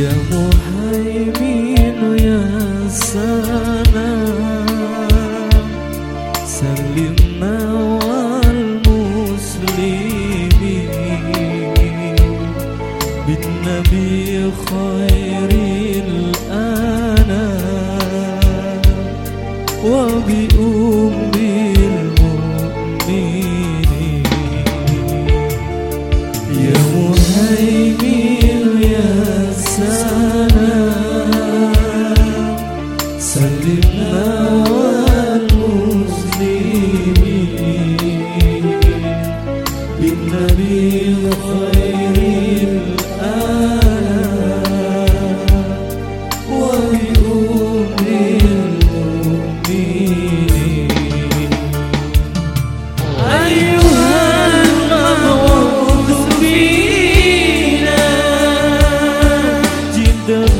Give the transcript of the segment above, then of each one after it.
يا يا سلام سلمنا بالنبي خير الأنام. وبأ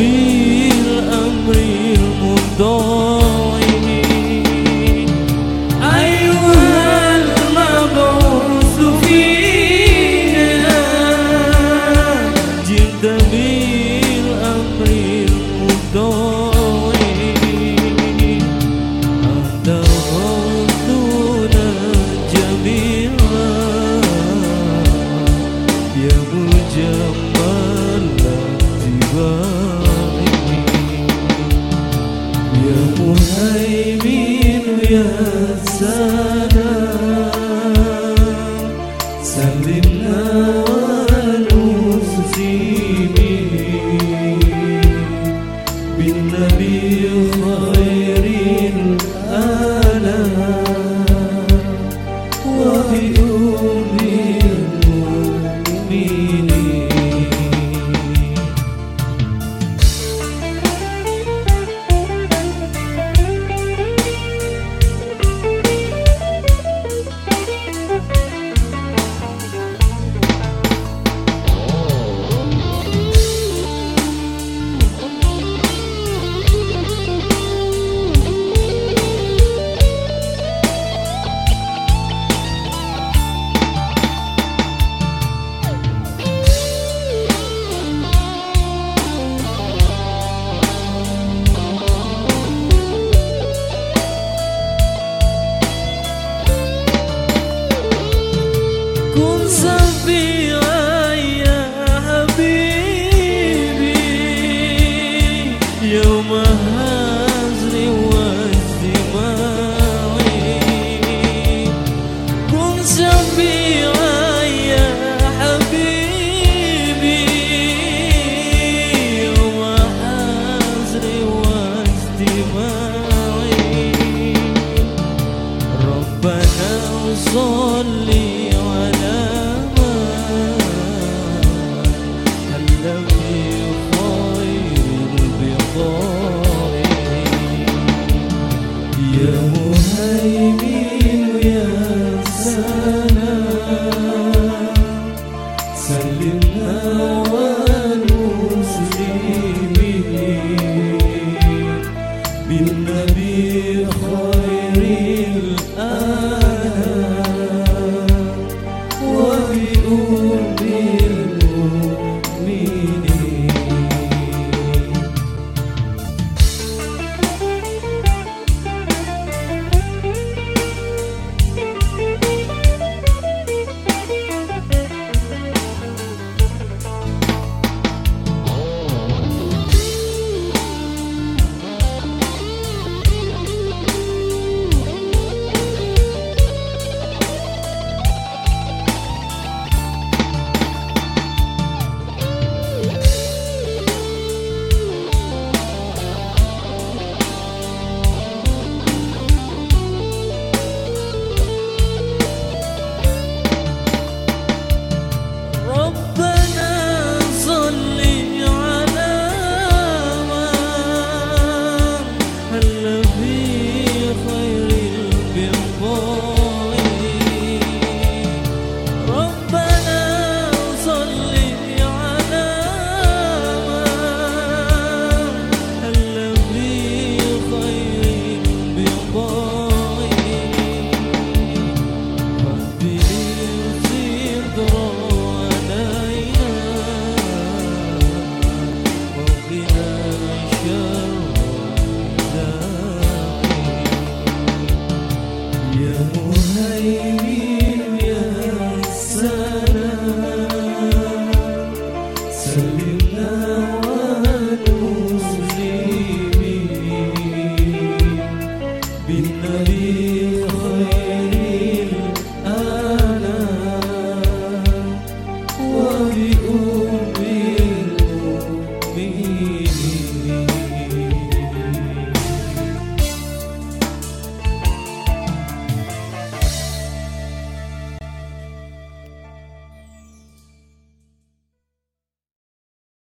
في الأمر المنذر السلام Oh. sun. see.